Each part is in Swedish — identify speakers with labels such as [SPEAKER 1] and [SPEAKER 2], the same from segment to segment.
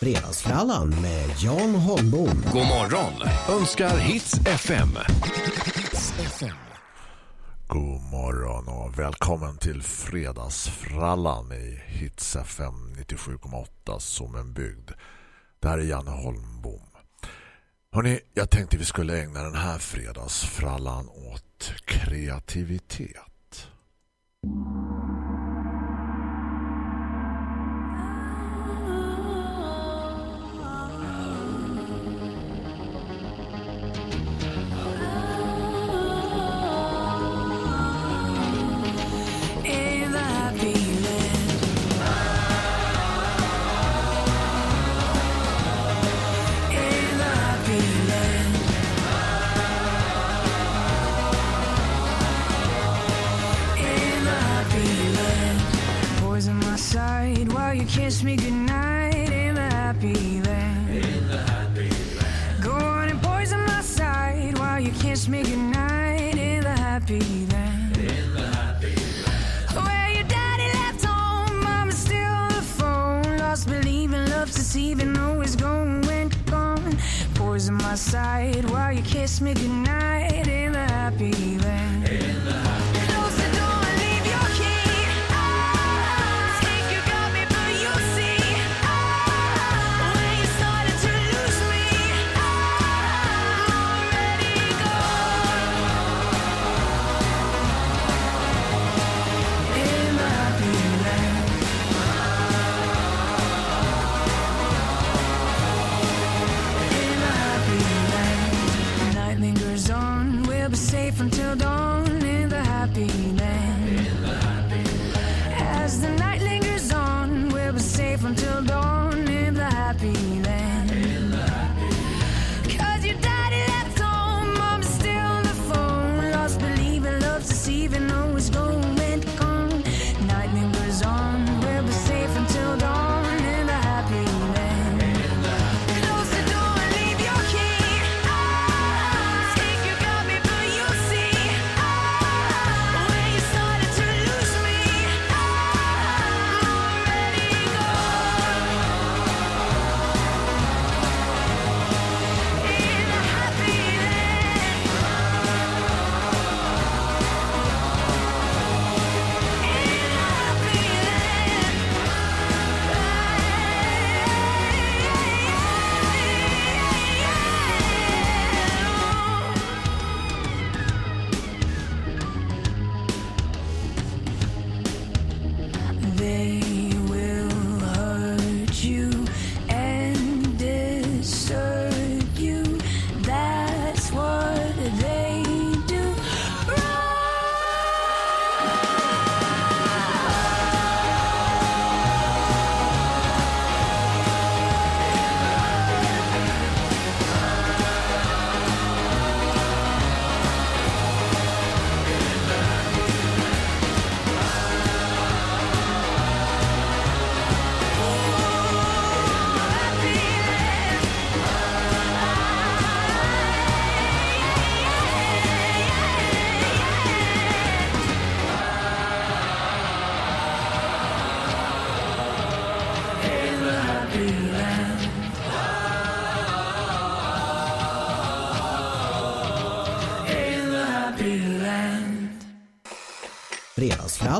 [SPEAKER 1] Fredagsfrallan med Jan Holmbom.
[SPEAKER 2] God morgon önskar Hits FM.
[SPEAKER 3] God morgon och välkommen till Fredagsfrallan i Hits FM 97,8 som en bygd. Det här är Janne Holmbom. Hörrni, jag tänkte vi skulle ägna den här fredagsfrallan åt kreativitet.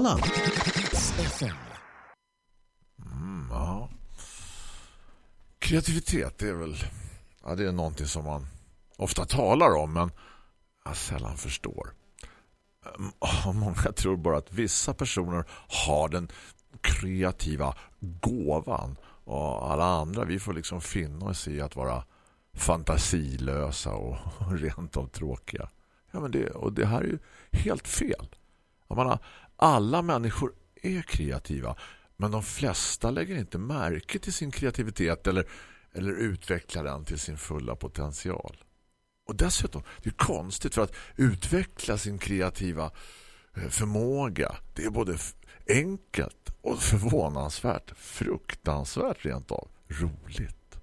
[SPEAKER 1] Fredagsfrallan.
[SPEAKER 3] Mm, ja. Kreativitet är väl ja, det är någonting som man ofta talar om men jag sällan förstår. Mm, många tror bara att vissa personer har den kreativa gåvan och alla andra vi får liksom finna oss i att vara fantasilösa och rent av tråkiga. Ja, men det, och det här är ju helt fel. Jag menar, alla människor är kreativa men de flesta lägger inte märke till sin kreativitet eller, eller utvecklar den till sin fulla potential. Och dessutom, det är konstigt för att utveckla sin kreativa eh, förmåga. Det är både enkelt och förvånansvärt, fruktansvärt rent av roligt.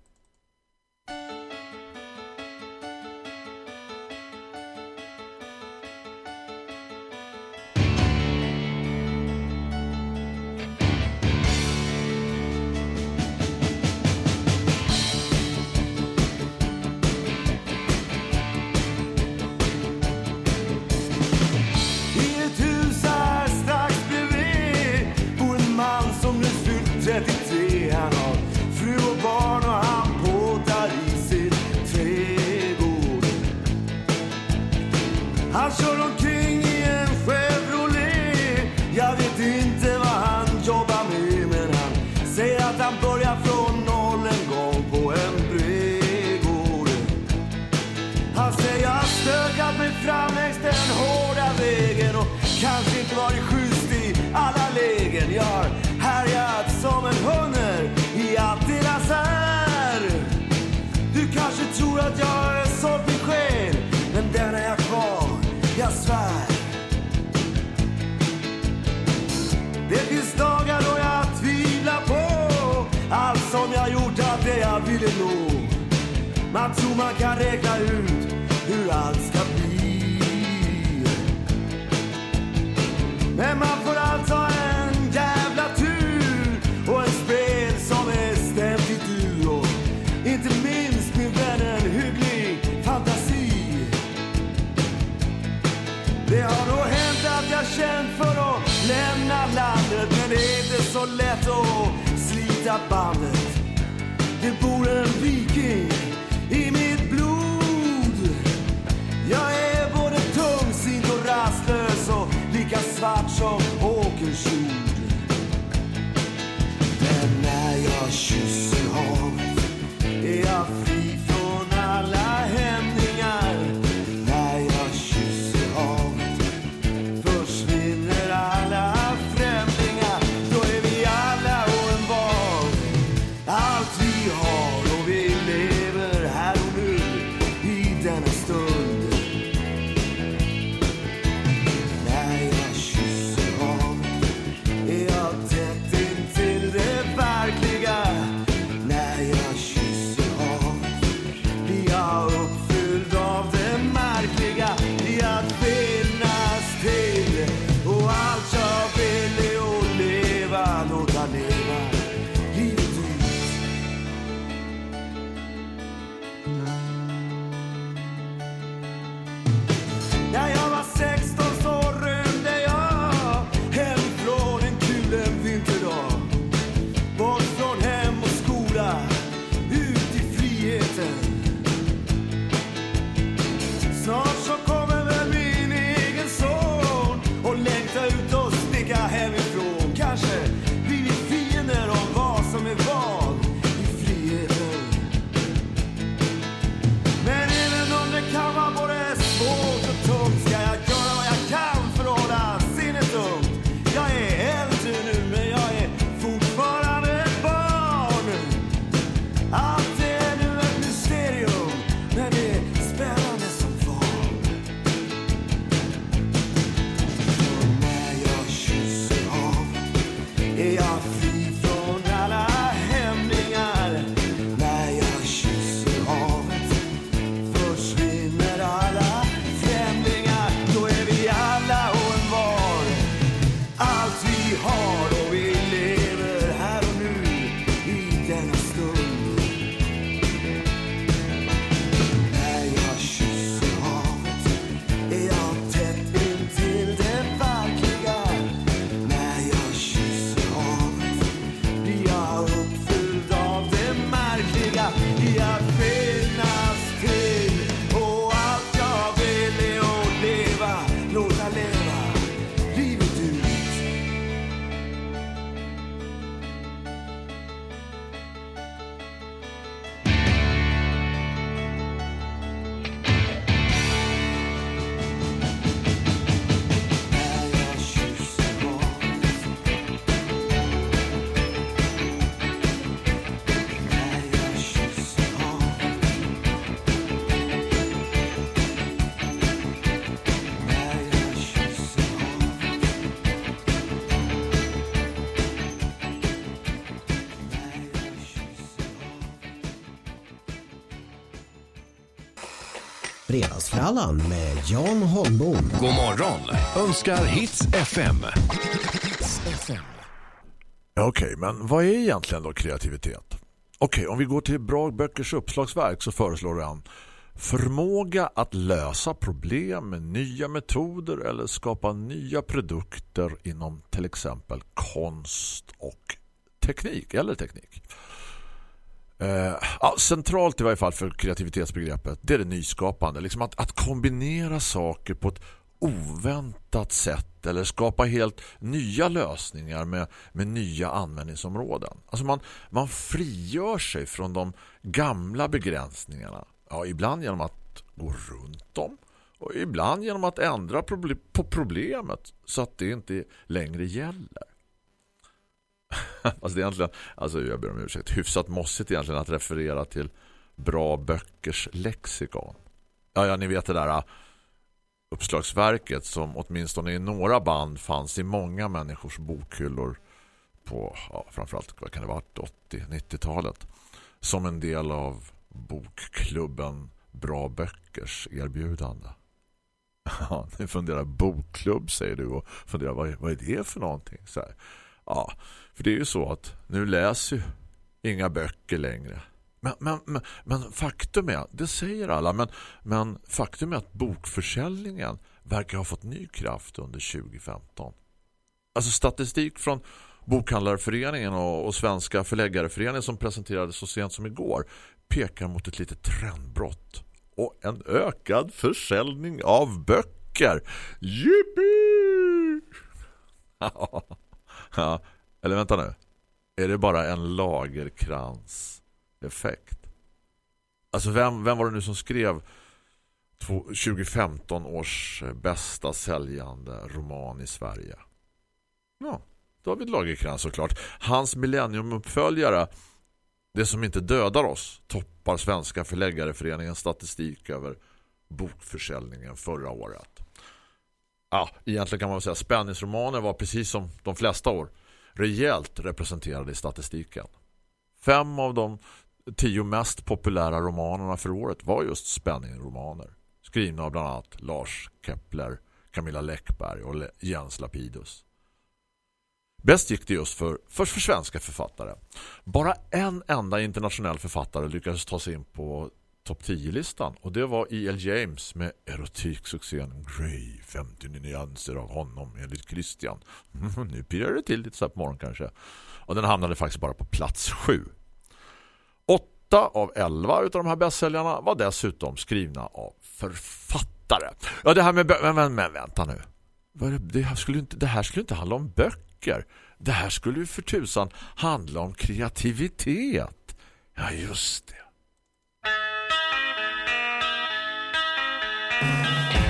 [SPEAKER 1] Fredagsfrallan med Jan Holmbom.
[SPEAKER 2] God morgon önskar Hits FM.
[SPEAKER 4] Okej, men vad är egentligen då kreativitet? Okej, om vi går till bra böckers uppslagsverk så föreslår han förmåga att lösa problem med nya metoder eller skapa nya produkter inom till exempel konst och teknik eller teknik. Uh, ja, centralt i varje fall för kreativitetsbegreppet det är det nyskapande. Liksom att, att kombinera saker på ett oväntat sätt eller skapa helt nya lösningar med, med nya användningsområden. Alltså man, man frigör sig från de gamla begränsningarna. Ja, ibland genom att gå runt dem och ibland genom att ändra proble- på problemet så att det inte längre gäller. alltså det är egentligen, alltså jag ber om ursäkt, hyfsat mossigt egentligen att referera till bra böckers lexikon. Ja, ja, ni vet det där äh, uppslagsverket som åtminstone i några band fanns i många människors bokhyllor på ja, framförallt vad kan det vara 80-90-talet som en del av bokklubben Bra Böckers erbjudande. Ja, ni funderar bokklubb säger du och funderar vad, vad är det för någonting? Så här. Ja, för det är ju så att nu läser ju inga böcker längre. Men, men, men, men faktum är, det säger alla, men, men faktum är att bokförsäljningen verkar ha fått ny kraft under 2015. Alltså statistik från Bokhandlarföreningen och, och Svenska förläggareföreningen som presenterades så sent som igår pekar mot ett litet trendbrott och en ökad försäljning av böcker. Jippie! ja, eller vänta nu. Är det bara en lagerkrans effekt? Alltså vem, vem var det nu som skrev 2015 års bästa säljande roman i Sverige? Ja, David Lagerkrans såklart. Hans millenniumuppföljare Det som inte dödar oss toppar Svenska förläggareföreningens statistik över bokförsäljningen förra året. Ja, egentligen kan man säga att spänningsromaner var precis som de flesta år rejält representerade i statistiken. Fem av de tio mest populära romanerna för året var just spänningromaner. Skrivna av bland annat Lars Kepler, Camilla Läckberg och Jens Lapidus. Bäst gick det just för, för, för svenska författare. Bara en enda internationell författare lyckades ta sig in på topp 10-listan och det var E.L. James med erotiksuccén Grey, 50 nyanser av honom enligt Christian. Mhm, nu pirrar det till lite så här på morgon kanske. Och den hamnade faktiskt bara på plats 7. Åtta av elva av de här bästsäljarna var dessutom skrivna av författare. Ja, det här med... Men, men, men vänta nu. Det här, skulle inte, det här skulle inte handla om böcker. Det här skulle ju för tusan handla om kreativitet. Ja, just det.
[SPEAKER 5] I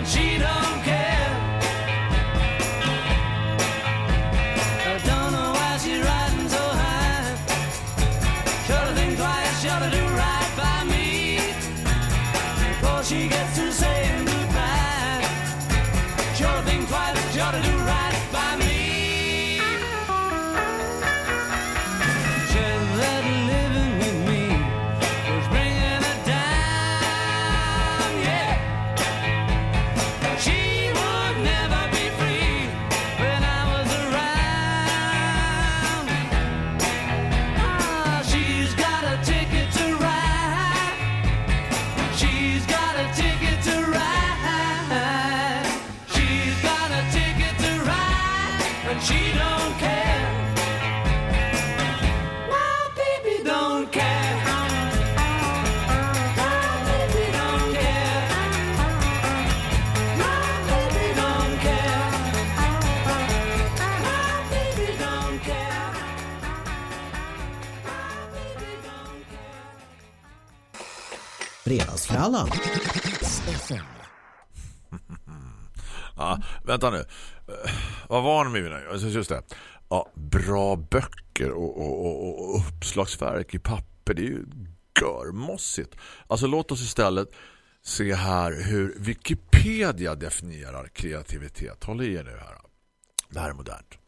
[SPEAKER 5] and
[SPEAKER 1] Fredagsfrallan.
[SPEAKER 4] Ja, vänta nu. Eh, vad var det med mina? Just det. Ja, bra böcker och, och, och, och uppslagsverk i papper. Det är ju görmossigt. Alltså låt oss istället se här hur Wikipedia definierar kreativitet. Håll i er nu här. Det här är modernt.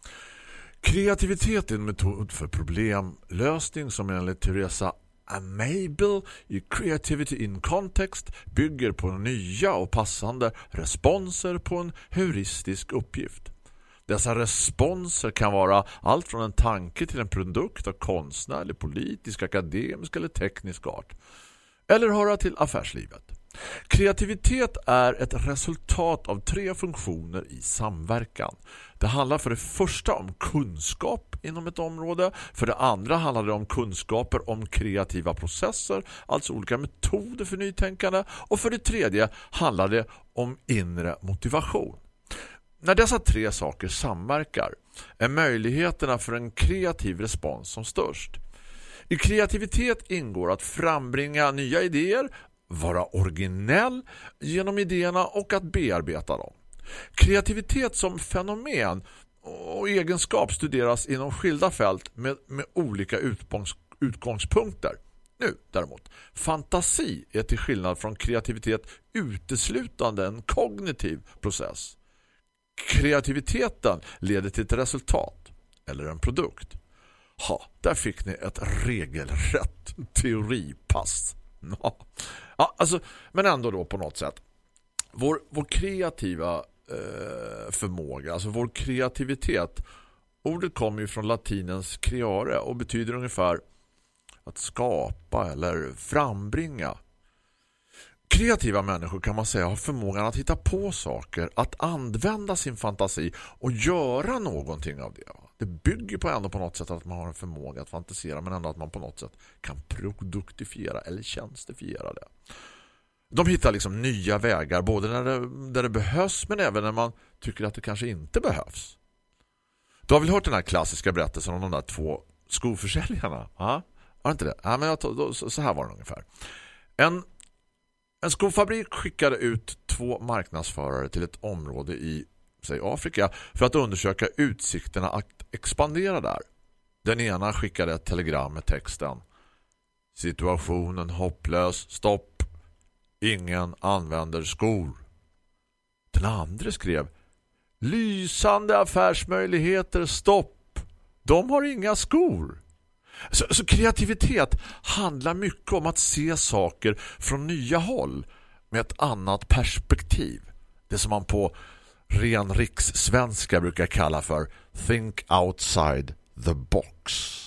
[SPEAKER 4] Kreativitet är en metod för problemlösning som enligt Teresa Amable i Creativity in Context bygger på nya och passande responser på en heuristisk uppgift. Dessa responser kan vara allt från en tanke till en produkt av konstnärlig, politisk, akademisk eller teknisk art. Eller höra till affärslivet. Kreativitet är ett resultat av tre funktioner i samverkan. Det handlar för det första om kunskap inom ett område. För det andra handlar det om kunskaper om kreativa processer, alltså olika metoder för nytänkande. Och för det tredje handlar det om inre motivation. När dessa tre saker samverkar är möjligheterna för en kreativ respons som störst. I kreativitet ingår att frambringa nya idéer, vara originell genom idéerna och att bearbeta dem. Kreativitet som fenomen och egenskap studeras inom skilda fält med, med olika utgångs, utgångspunkter. Nu däremot, fantasi är till skillnad från kreativitet uteslutande en kognitiv process. Kreativiteten leder till ett resultat eller en produkt. Ha, där fick ni ett regelrätt teoripass. Ja, ja alltså, men ändå då på något sätt. Vår, vår kreativa eh, förmåga, alltså vår kreativitet. Ordet kommer ju från latinens creare och betyder ungefär att skapa eller frambringa. Kreativa människor kan man säga har förmågan att hitta på saker, att använda sin fantasi och göra någonting av det. Det bygger på ändå på något sätt att man har en förmåga att fantisera men ändå att man på något sätt kan produktifiera eller tjänstifiera det. De hittar liksom nya vägar både när det, där det behövs men även när man tycker att det kanske inte behövs. Du har väl hört den här klassiska berättelsen om de där två skoförsäljarna? Ja, har inte det? Ja, men jag, då, så här var det ungefär. En en skofabrik skickade ut två marknadsförare till ett område i sig Afrika för att undersöka utsikterna att expandera där. Den ena skickade ett telegram med texten Situationen hopplös, stopp. Ingen använder skor. Den andra skrev Lysande affärsmöjligheter, stopp. De har inga skor. Så, så, kreativitet handlar mycket om att se saker från nya håll med ett annat perspektiv. Det som man på ren rikssvenska brukar kalla för think outside the box.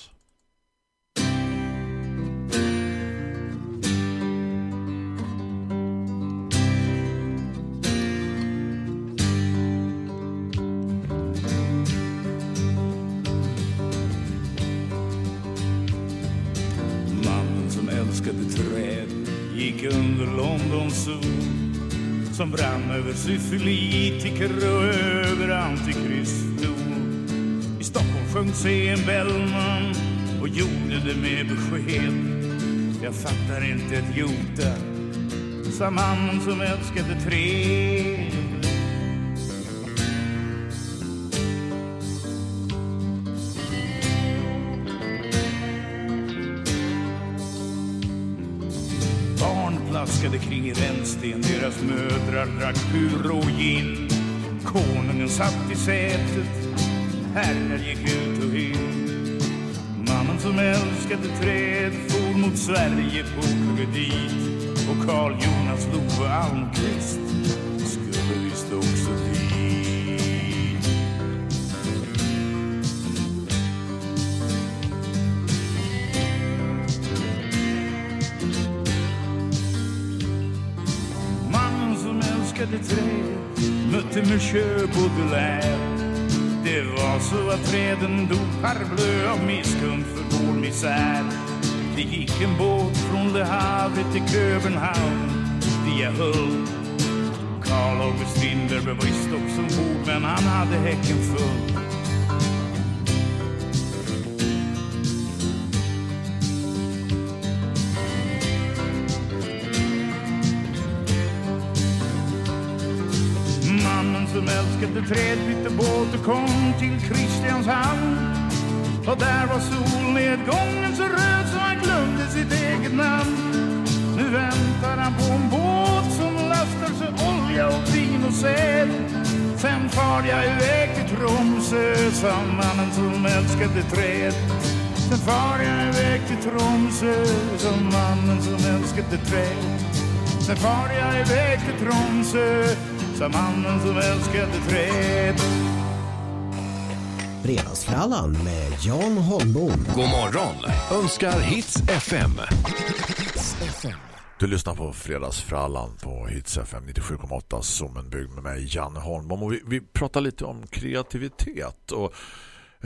[SPEAKER 6] Mannen som älskade träd gick under Londons sol som brann över syfilitiker och över antikristol. I Stockholm sjöng sig en Bellman och gjorde det med besked. Jag fattar inte ett jota, sa mannen som älskade tre kring rännsten, deras mödrar drack pur och gin. Konungen satt i sätet, herrar gick ut och in. Mannen som älskade träd for mot Sverige på kredit. Och Karl Jonas Love Almqvist mötte Baudelaire. Det var så att träden dog parblö av misskund för vår misär. Det gick en båt från Le Havre till Köpenhamn via Hull. Karl August Strindberg var visst också ombord men han hade häcken full. Älskade träd bytte båt och kom till Kristianshamn. Och där var solnedgången så röd så han glömde sitt eget namn. Nu väntar han på en båt som lastar sig olja och vin och säd. Sen far jag iväg till Tromsö, sa mannen som älskade träd. Sen far jag iväg till Tromsö, sa mannen som älskade träd. Sen far jag iväg till Tromsö, sa mannen som älskade träd.
[SPEAKER 1] Fredagsfrallan med Jan Holmbom.
[SPEAKER 2] God morgon önskar Hits FM.
[SPEAKER 4] Du lyssnar på Fredagsfrallan på Hits FM 97,8 som en bygg med mig, Janne Holmbom. Och vi, vi pratar lite om kreativitet. Och,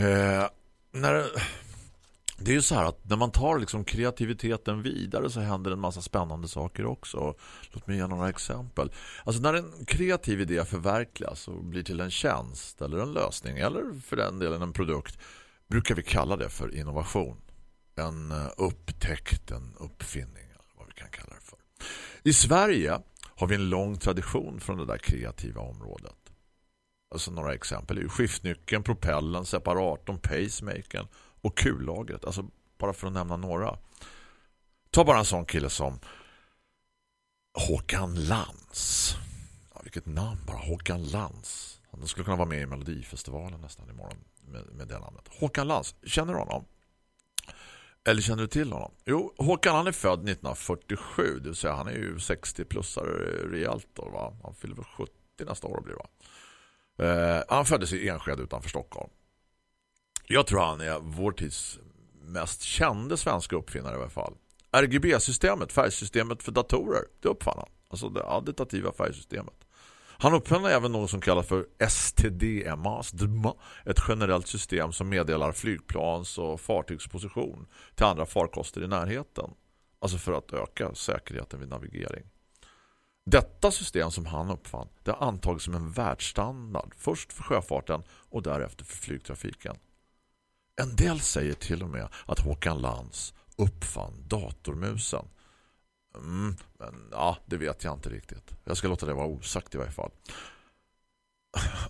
[SPEAKER 4] eh, när, det är ju så här att när man tar liksom kreativiteten vidare så händer en massa spännande saker också. Låt mig ge några exempel. Alltså när en kreativ idé förverkligas och blir till en tjänst eller en lösning eller för den delen en produkt brukar vi kalla det för innovation. En eh, upptäckt, en uppfinning eller vad vi kan kalla det för. I Sverige har vi en lång tradition från det där kreativa området. Alltså några exempel är ju skiftnyckeln, propellen, separatorn, pacemakern och kullagret. Alltså bara för att nämna några. Ta bara en sån kille som Håkan Lans. Ja, vilket namn bara, Håkan Lans. Han skulle kunna vara med i Melodifestivalen nästan imorgon med, med det namnet. Håkan Lans, känner du honom? Eller känner du till honom? Jo, Håkan han är född 1947, det vill säga han är ju 60-plussare rejält då, va? Han fyller väl 70 nästa år blir det va? Eh, han föddes i Enskede utanför Stockholm. Jag tror han är vår tids mest kände svenska uppfinnare i alla fall. RGB-systemet, färgsystemet för datorer, det uppfann han. Alltså det additativa färgsystemet. Han uppfann även något som kallas för STDMA, ett generellt system som meddelar flygplans- och fartygsposition till andra farkoster i närheten. Alltså för att öka säkerheten vid navigering. Detta system som han uppfann, det har antagits som en världsstandard. Först för sjöfarten och därefter för flygtrafiken. En del säger till och med att Håkan Lans uppfann datormusen. Mm, men ja, det vet jag inte riktigt. Jag ska låta det vara osagt i varje fall.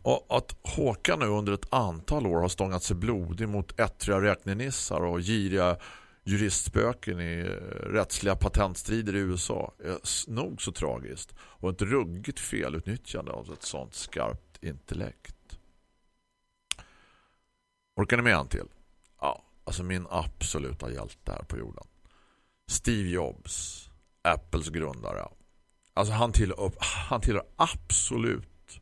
[SPEAKER 4] Och att Håkan nu under ett antal år har stångat sig blodig mot ettriga räknenissar och giriga juristspöken i rättsliga patentstrider i USA är nog så tragiskt och ett ruggigt felutnyttjande av ett sånt skarpt intellekt. Orkar ni med en till? Ja, alltså min absoluta hjälte här på jorden. Steve Jobs, Apples grundare. Alltså han tillhör, han tillhör absolut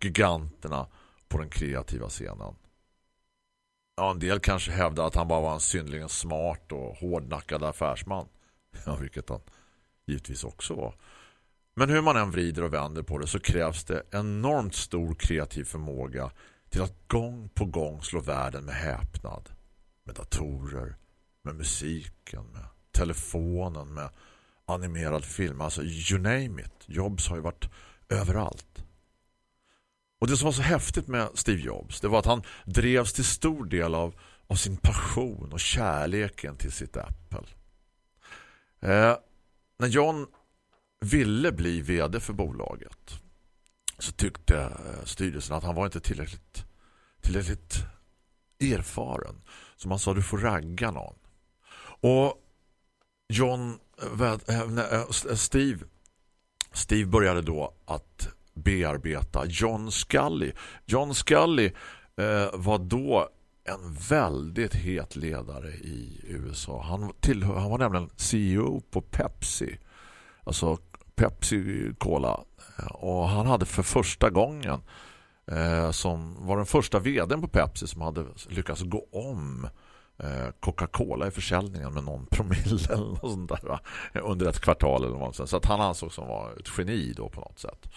[SPEAKER 4] giganterna på den kreativa scenen. Ja, en del kanske hävdar att han bara var en synnerligen smart och hårdnackad affärsman. Ja, vilket han givetvis också var. Men hur man än vrider och vänder på det så krävs det enormt stor kreativ förmåga till att gång på gång slå världen med häpnad. Med datorer, med musiken, med telefonen, med animerad film. Alltså you name it. Jobs har ju varit överallt. Och det som var så häftigt med Steve Jobs det var att han drevs till stor del av, av sin passion och kärleken till sitt Apple. Eh, när John ville bli vd för bolaget så tyckte eh, styrelsen att han var inte tillräckligt, tillräckligt erfaren. Så man sa du får ragga någon. Och John eh, eh, eh, Steve Steve började då att bearbeta John Scully. John Scully eh, var då en väldigt het ledare i USA. Han, tillhör, han var nämligen CEO på Pepsi. Alltså Pepsi Cola. Och han hade för första gången eh, som var den första vdn på Pepsi som hade lyckats gå om eh, Coca-Cola i försäljningen med någon promille eller något sånt där, va? under ett kvartal eller något sånt. Så att han ansågs som var ett geni då på något sätt.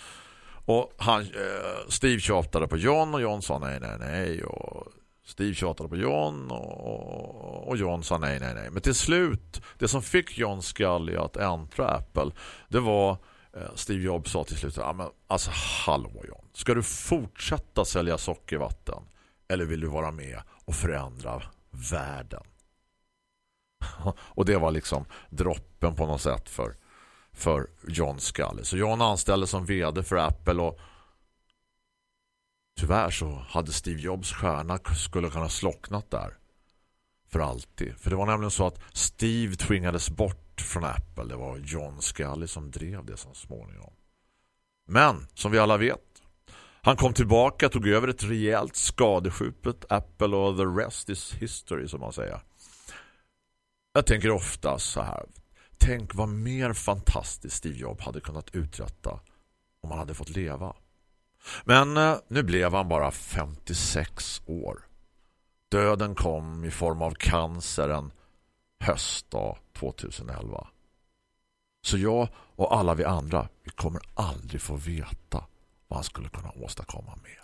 [SPEAKER 4] Och han, eh, Steve tjatade på John och John sa nej, nej, nej. Och Steve tjatade på John och, och John sa nej, nej, nej. Men till slut, det som fick John Scully att äntra Apple, det var Eh, Steve Jobs sa till slut, ja, men, alltså hallå John, ska du fortsätta sälja sockervatten eller vill du vara med och förändra världen? och det var liksom droppen på något sätt för för John Scully. Så John anställdes som vd för Apple och Tyvärr så hade Steve Jobs stjärna skulle kunna slocknat där. För alltid. För det var nämligen så att Steve tvingades bort från Apple. Det var John Scully som drev det så småningom. Men, som vi alla vet, han kom tillbaka, tog över ett rejält skadeskjupet Apple och the rest is history som man säger. Jag tänker ofta så här. Tänk vad mer fantastiskt Steve Jobs hade kunnat uträtta om han hade fått leva. Men eh, nu blev han bara 56 år. Döden kom i form av cancer höst höstdag 2011. Så jag och alla vi andra, vi kommer aldrig få veta vad han skulle kunna åstadkomma mer.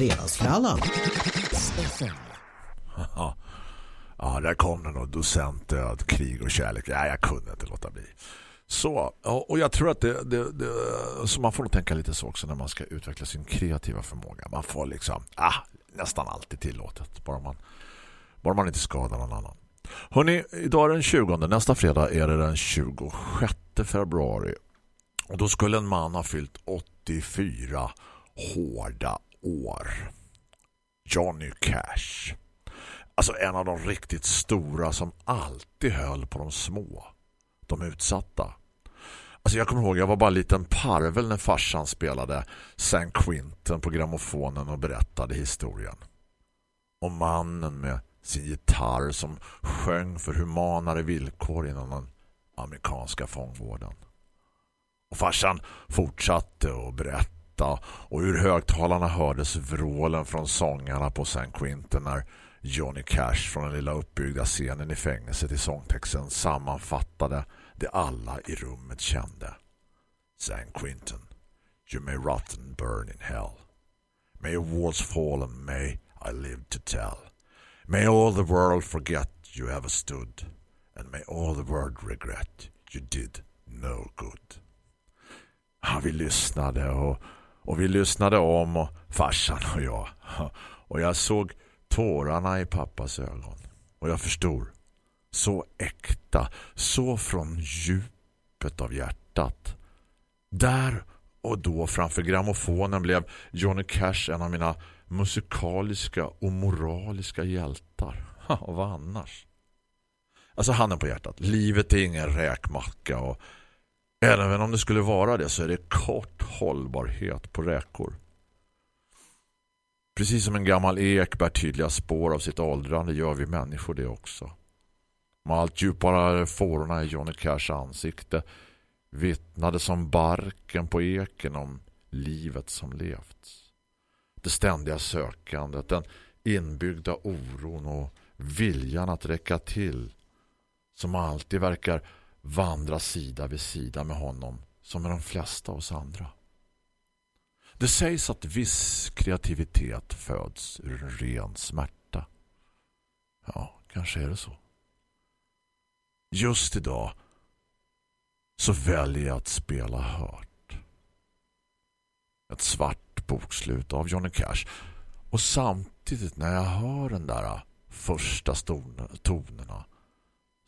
[SPEAKER 1] Fredagsfrallan.
[SPEAKER 4] Ja, där kom den och docent, död, krig och kärlek. Ja, jag kunde inte låta bli. Så, och jag tror att det, det, det så man får nog tänka lite så också när man ska utveckla sin kreativa förmåga. Man får liksom, ah, nästan alltid tillåtet. Bara man, bara man inte skadar någon annan. Hörrni, idag är den 20. Nästa fredag är det den 26 februari. Och då skulle en man ha fyllt 84 hårda år. Johnny Cash. Alltså en av de riktigt stora som alltid höll på de små. De utsatta. Alltså jag kommer ihåg, jag var bara en liten parvel när farsan spelade San Quinten på grammofonen och berättade historien. Och mannen med sin gitarr som sjöng för humanare villkor inom den amerikanska fångvården. Och farsan fortsatte att berätta och ur högtalarna hördes vrålen från sångarna på San Quentin när Johnny Cash från den lilla uppbyggda scenen i fängelset i sångtexten sammanfattade det alla i rummet kände. San Quentin, you may rot and burn in hell. May your walls fall and may I live to tell. May all the world forget you ever stood and may all the world regret you did no good. Ja, vi lyssnade och, och vi lyssnade om och farsan och jag. Och jag såg tårarna i pappas ögon. Och jag förstod. Så äkta, så från djupet av hjärtat. Där och då framför grammofonen blev Johnny Cash en av mina musikaliska och moraliska hjältar. Och vad annars? Alltså handen på hjärtat. Livet är ingen räkmacka och även om det skulle vara det så är det kort hållbarhet på räkor. Precis som en gammal ek bär tydliga spår av sitt åldrande gör vi människor det också. Med allt djupare fårorna i Johnny Cash ansikte vittnade som barken på eken om livet som levts. Det ständiga sökandet, den inbyggda oron och viljan att räcka till som alltid verkar vandra sida vid sida med honom som med de flesta av oss andra. Det sägs att viss kreativitet föds ur en ren smärta. Ja, kanske är det så. Just idag så väljer jag att spela hört. Ett svart bokslut av Johnny Cash. Och samtidigt när jag hör den där första tonerna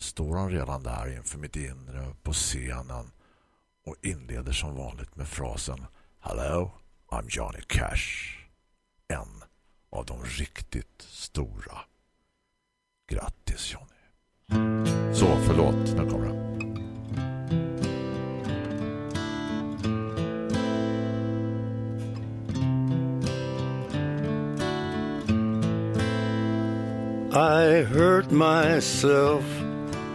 [SPEAKER 4] står han redan där inför mitt inre på scenen och inleder som vanligt med frasen Hello, I'm Johnny Cash. En av de riktigt stora. Grattis Johnny. Så, förlåt. Nu kommer den.
[SPEAKER 7] I hurt myself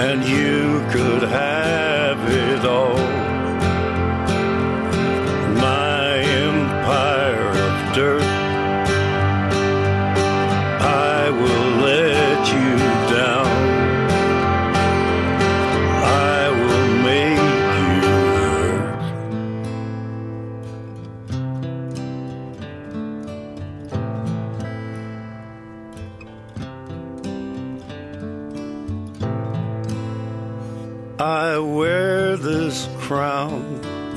[SPEAKER 7] And you could have it all.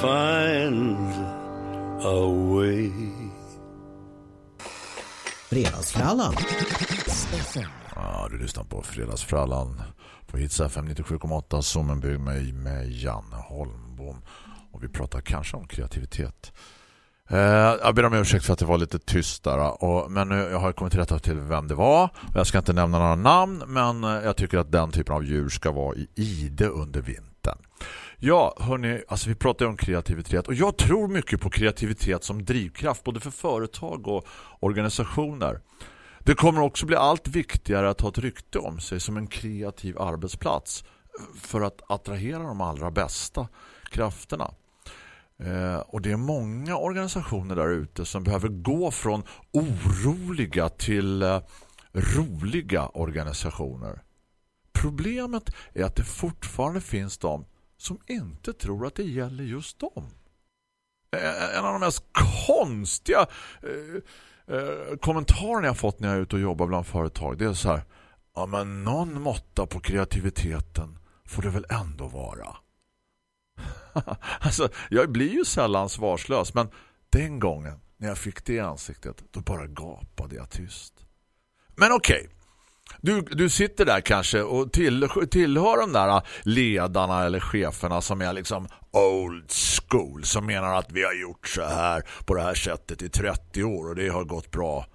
[SPEAKER 6] find a way.
[SPEAKER 1] Fredagsfrallan.
[SPEAKER 4] Ja, du lyssnar på Fredagsfrallan på Hits FM 97,8 som en bygg med, med Jan Holmbom. Och vi pratar kanske om kreativitet. Eh, jag ber om ursäkt för att det var lite tyst där. Och, men nu, jag har kommit till rätta till vem det var. Och jag ska inte nämna några namn men eh, jag tycker att den typen av djur ska vara i ide under vintern. Ja, hörni, alltså vi pratar ju om kreativitet och jag tror mycket på kreativitet som drivkraft både för företag och organisationer. Det kommer också bli allt viktigare att ha ett rykte om sig som en kreativ arbetsplats för att attrahera de allra bästa krafterna. Eh, och det är många organisationer där ute som behöver gå från oroliga till eh, roliga organisationer. Problemet är att det fortfarande finns de som inte tror att det gäller just dem. En av de mest konstiga eh, eh, kommentarerna jag fått när jag är ute och jobbar bland företag det är så här ja men någon måtta på kreativiteten får det väl ändå vara. alltså, jag blir ju sällan svarslös men den gången när jag fick det i ansiktet då bara gapade jag tyst. Men okej, du, du sitter där kanske och till, tillhör de där ledarna eller cheferna som är liksom old school som menar att vi har gjort så här på det här sättet i 30 år och det har gått bra.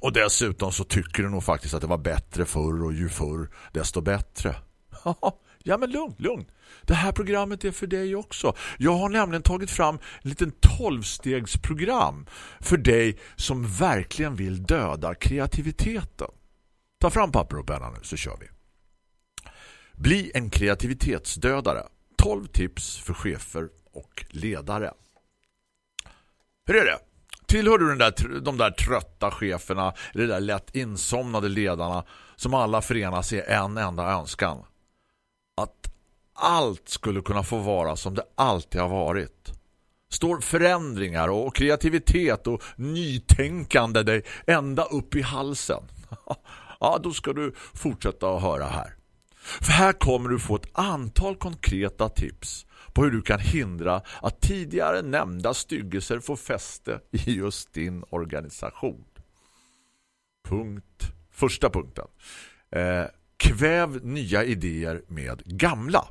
[SPEAKER 4] Och dessutom så tycker du nog faktiskt att det var bättre förr och ju förr desto bättre. ja men lugn, lugn. Det här programmet är för dig också. Jag har nämligen tagit fram en liten tolvstegsprogram för dig som verkligen vill döda kreativiteten. Ta fram papper och penna nu så kör vi. Bli en kreativitetsdödare. 12 tips för chefer och ledare. Hur är det? Tillhör du den där, de där trötta cheferna eller de där lätt insomnade ledarna som alla förenas i en enda önskan? Att allt skulle kunna få vara som det alltid har varit. Står förändringar och kreativitet och nytänkande dig ända upp i halsen. ja, då ska du fortsätta att höra här. För här kommer du få ett antal konkreta tips på hur du kan hindra att tidigare nämnda styggelser får fäste i just din organisation. Punkt. Första punkten. Eh, kväv nya idéer med gamla.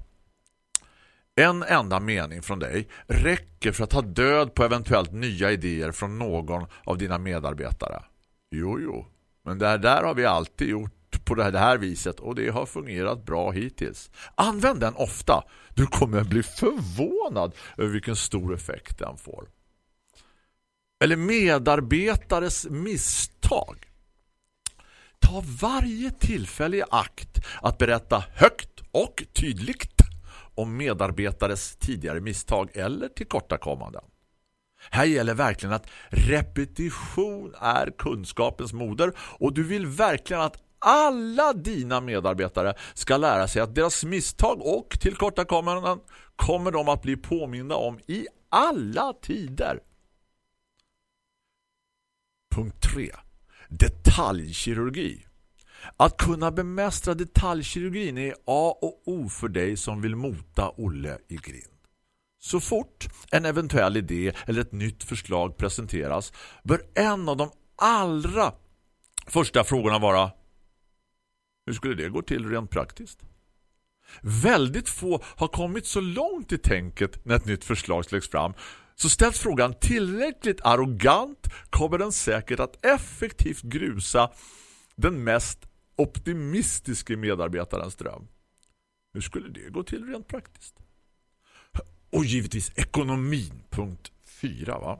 [SPEAKER 4] En enda mening från dig räcker för att ta död på eventuellt nya idéer från någon av dina medarbetare. Jo, jo. Men det här där har vi alltid gjort på det här, det här viset och det har fungerat bra hittills. Använd den ofta. Du kommer bli förvånad över vilken stor effekt den får. Eller medarbetares misstag. Ta varje tillfälle i akt att berätta högt och tydligt om medarbetares tidigare misstag eller tillkortakommanden. Här gäller verkligen att repetition är kunskapens moder och du vill verkligen att alla dina medarbetare ska lära sig att deras misstag och tillkortakommanden kommer de att bli påminna om i alla tider. Punkt 3. Detaljkirurgi. Att kunna bemästra detaljkirurgin är A och O för dig som vill mota Olle i grind. Så fort en eventuell idé eller ett nytt förslag presenteras bör en av de allra första frågorna vara hur skulle det gå till rent praktiskt? Väldigt få har kommit så långt i tänket när ett nytt förslag läggs fram så ställs frågan tillräckligt arrogant kommer den säkert att effektivt grusa den mest optimistiska medarbetarens dröm. Hur skulle det gå till rent praktiskt? Och givetvis ekonomin, punkt 4 va?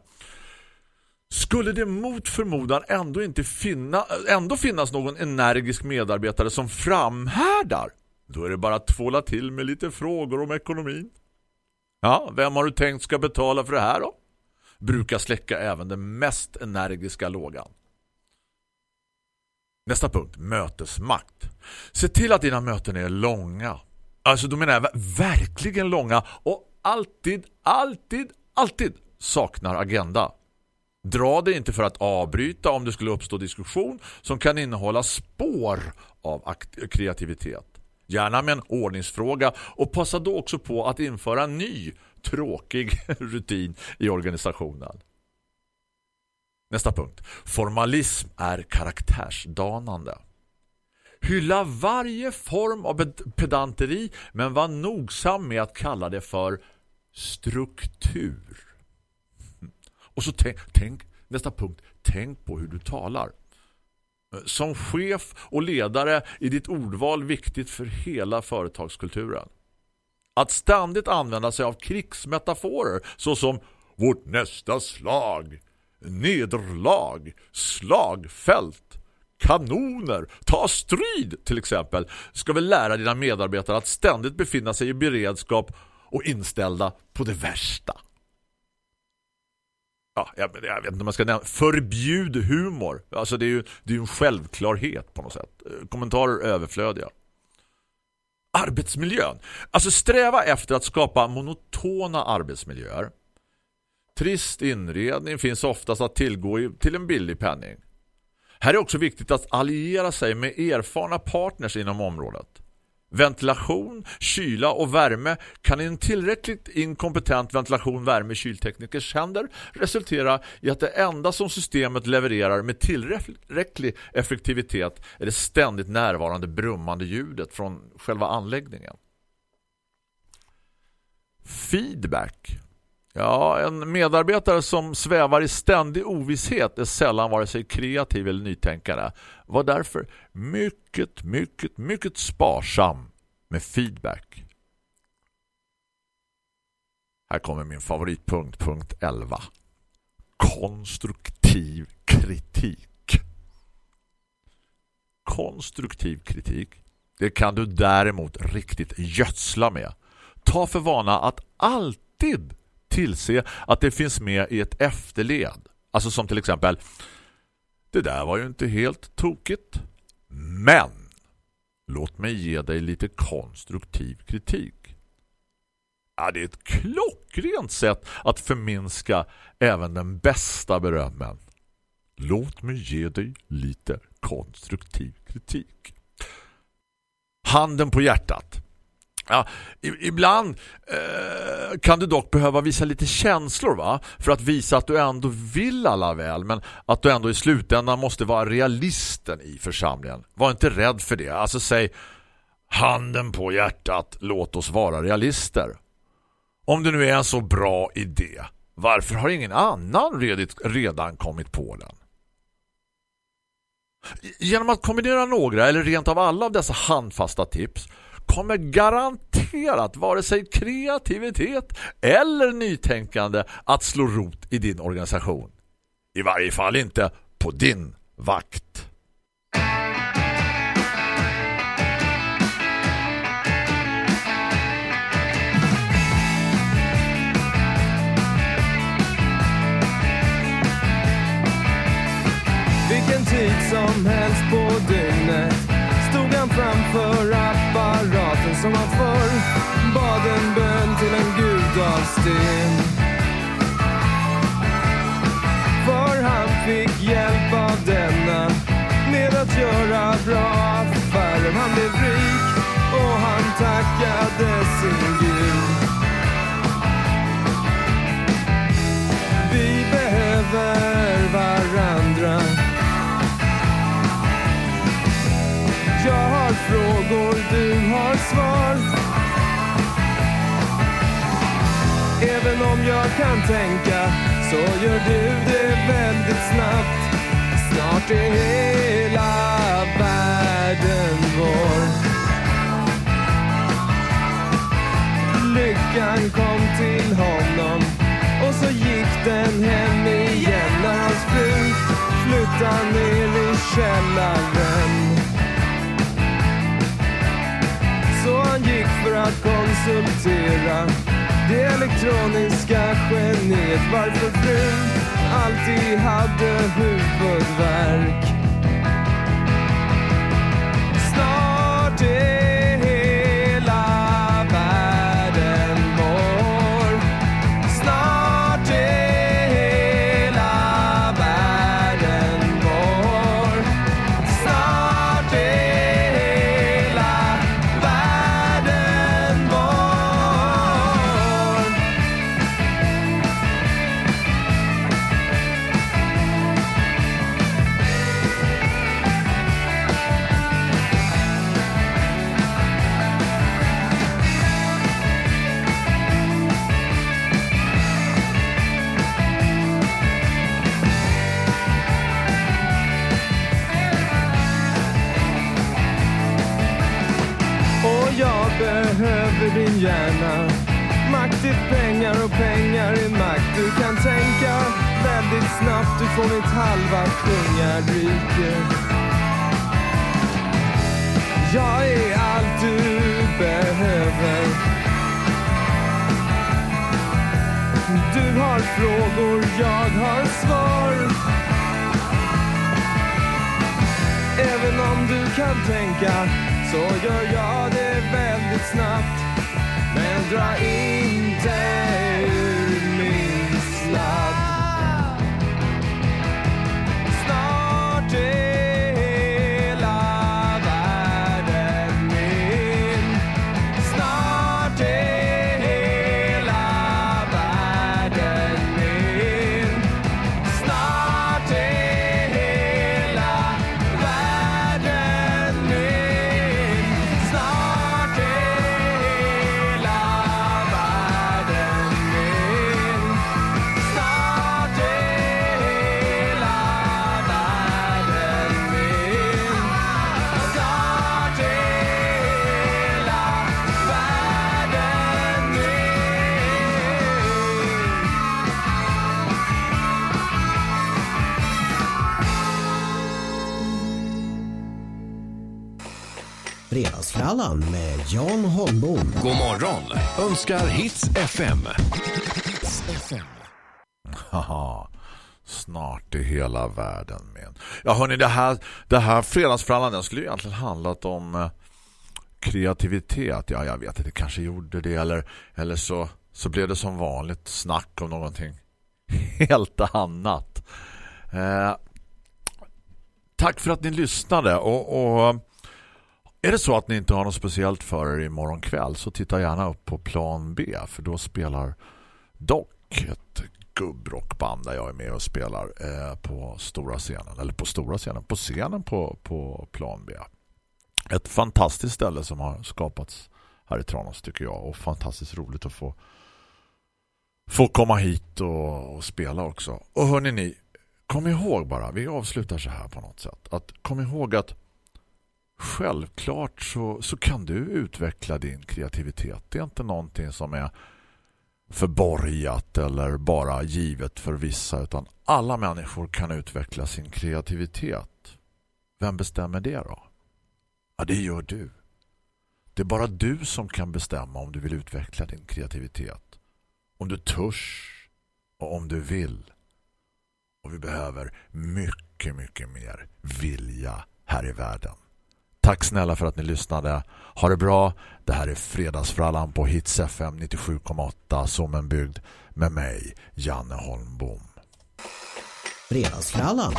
[SPEAKER 4] Skulle det mot förmodan ändå inte finna, ändå finnas någon energisk medarbetare som framhärdar, då är det bara att tvåla till med lite frågor om ekonomin. Ja, vem har du tänkt ska betala för det här då? Brukar släcka även den mest energiska lågan. Nästa punkt, mötesmakt. Se till att dina möten är långa. Alltså då menar jag verkligen långa och alltid, alltid, alltid saknar agenda. Dra det inte för att avbryta om det skulle uppstå diskussion som kan innehålla spår av kreativitet. Gärna med en ordningsfråga och passa då också på att införa en ny tråkig rutin i organisationen. Nästa punkt. Formalism är karaktärsdanande. Hylla varje form av pedanteri men var nogsam med att kalla det för struktur. Och så tänk, tänk, nästa punkt, tänk på hur du talar. Som chef och ledare är ditt ordval viktigt för hela företagskulturen. Att ständigt använda sig av krigsmetaforer såsom vårt nästa slag, nederlag, slagfält, kanoner, ta strid till exempel ska väl lära dina medarbetare att ständigt befinna sig i beredskap och inställda på det värsta. Ja, jag, jag vet inte om man ska nämna förbjud humor. Alltså det är ju det är en självklarhet på något sätt. Eh, kommentarer överflödiga. Arbetsmiljön. Alltså sträva efter att skapa monotona arbetsmiljöer. Trist inredning finns oftast att tillgå i, till en billig penning. Här är också viktigt att alliera sig med erfarna partners inom området. Ventilation, kyla och värme kan i en tillräckligt inkompetent ventilation, värme, kylteknikers händer resultera i att det enda som systemet levererar med tillräcklig effektivitet är det ständigt närvarande brummande ljudet från själva anläggningen. Feedback. Ja, en medarbetare som svävar i ständig ovisshet är sällan vare sig kreativ eller nytänkare. Var därför mycket, mycket, mycket sparsam med feedback. Här kommer min favoritpunkt, punkt 11. Konstruktiv kritik. Konstruktiv kritik, det kan du däremot riktigt gödsla med. Ta för vana att alltid tillse att det finns med i ett efterled. Alltså som till exempel Det där var ju inte helt tokigt. Men låt mig ge dig lite konstruktiv kritik. Ja, det är ett klockrent sätt att förminska även den bästa berömmen. Låt mig ge dig lite konstruktiv kritik. Handen på hjärtat. Ja, ibland eh, kan du dock behöva visa lite känslor va? För att visa att du ändå vill alla väl men att du ändå i slutändan måste vara realisten i församlingen. Var inte rädd för det. Alltså säg handen på hjärtat, låt oss vara realister. Om det nu är en så bra idé, varför har ingen annan redan kommit på den? Genom att kombinera några eller rent av alla av dessa handfasta tips kommer garanterat vare sig kreativitet eller nytänkande att slå rot i din organisation. I varje fall inte på din vakt.
[SPEAKER 8] Vilken tid som helst på dygnet stod framför apparaten som han förr bad en bön till en gud av sten. För han fick hjälp av denna med att göra bra affärer. Han blev rik och han tackade sin Gud. Vi behöver Jag har frågor, du har svar. Även om jag kan tänka så gör du det väldigt snabbt. Snart är hela världen vår. Lyckan kom till honom och så gick den hem igen. När hans fru flyttade ner i källaren. Han gick för att konsultera det elektroniska geniet varför frun alltid hade huvudvärk.
[SPEAKER 1] Fredagsfrallan med Jan Holmbom.
[SPEAKER 2] God morgon önskar Hits FM. Hits FM.
[SPEAKER 4] Haha. Snart är hela världen med. Ja hörni, det här, det här fredagsfrallan den skulle ju egentligen handlat om eh, kreativitet. Ja, jag vet inte, det kanske gjorde det. Eller, eller så, så blev det som vanligt snack om någonting helt annat. Eh, tack för att ni lyssnade. Och, och är det så att ni inte har något speciellt för er imorgon kväll så titta gärna upp på plan B. För då spelar dock ett gubbrockband där jag är med och spelar eh, på stora scenen. Eller på stora scenen, på scenen på, på plan B. Ett fantastiskt ställe som har skapats här i Tranås tycker jag. Och fantastiskt roligt att få, få komma hit och, och spela också. Och hörni ni, kom ihåg bara, vi avslutar så här på något sätt. Att kom ihåg att självklart så, så kan du utveckla din kreativitet. Det är inte någonting som är förborgat eller bara givet för vissa utan alla människor kan utveckla sin kreativitet. Vem bestämmer det då? Ja, det gör du. Det är bara du som kan bestämma om du vill utveckla din kreativitet. Om du törs och om du vill. Och vi behöver mycket, mycket mer vilja här i världen. Tack snälla för att ni lyssnade. Ha det bra. Det här är Fredagsfrallan på Hits FM 97,8 som en bygd med mig, Janne Holmbom.
[SPEAKER 1] Fredagsfrallan.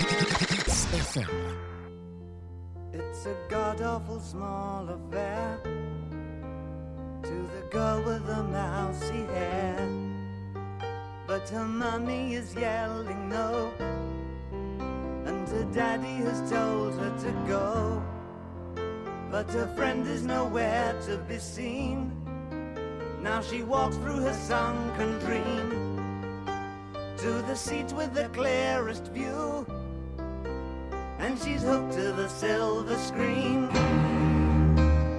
[SPEAKER 5] It's a god awful small affair to the girl with the mousy hair. But her mummy is yelling no, and her daddy has told her to go. But her friend is nowhere to be seen. Now she walks through her sunken dream to the seat with the clearest view and she's hooked to the silver screen.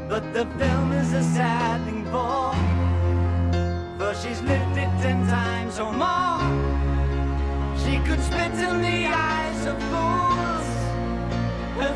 [SPEAKER 5] But the film is a sad thing for, for she's lived it ten times or more. She could spit in the eyes of fools her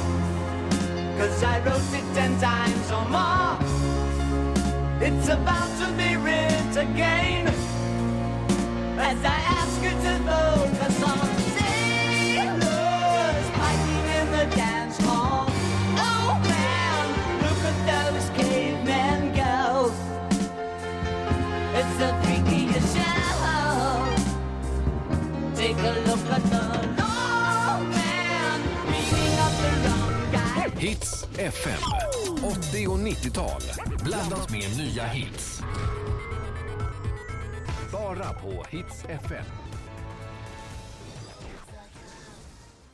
[SPEAKER 5] Cause I wrote it ten times or more. It's about to be writ again. As I ask you to focus on sailors fighting in the dance hall. Oh man, look at those cavemen go. It's the freakiest show. Take a look
[SPEAKER 2] Hits FM. 80 och 90-tal. Blandat med nya hits. Bara på Hits FM.